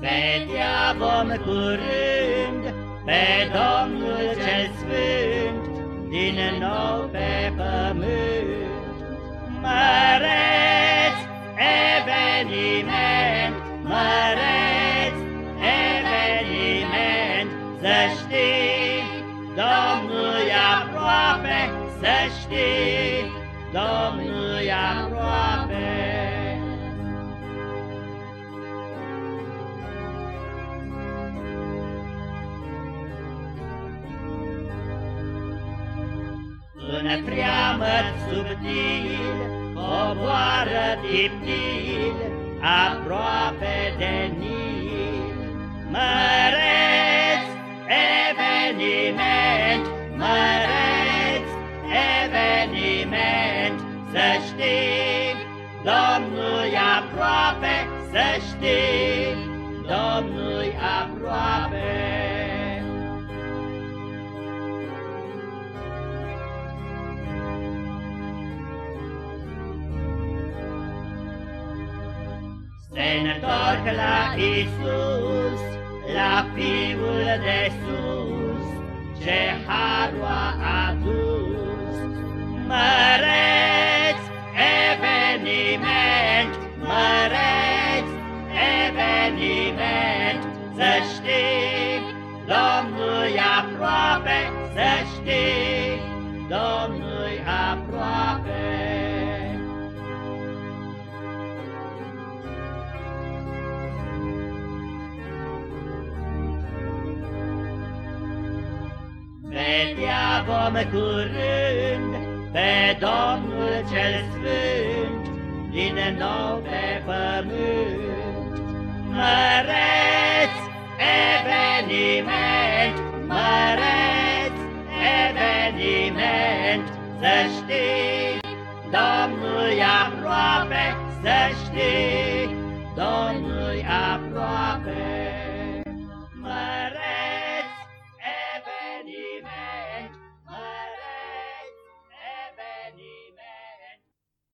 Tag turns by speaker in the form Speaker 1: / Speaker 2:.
Speaker 1: Vedea vom curând pe Domnul cel Sfânt din nou pe pământ. Măreț eveniment, măreț eveniment, să știi, Domnul e aproape, să știi, Domnul e aproape. În freamăt subtil, coboară tiptil, aproape de Nil. Măreț eveniment, măreț eveniment, să știi, Domnul e aproape, să știi, Se întorc la Isus, la Fiul de sus, ce harul a adus. Măreți eveniment, măreți eveniment, să știi, Domnul e aproape, să știi, Domnul Vedea vom curând pe Domnul cel Sfânt din nou pe pământ. Măreț eveniment, măreț eveniment, să știți, Domnul e aproape, să știți,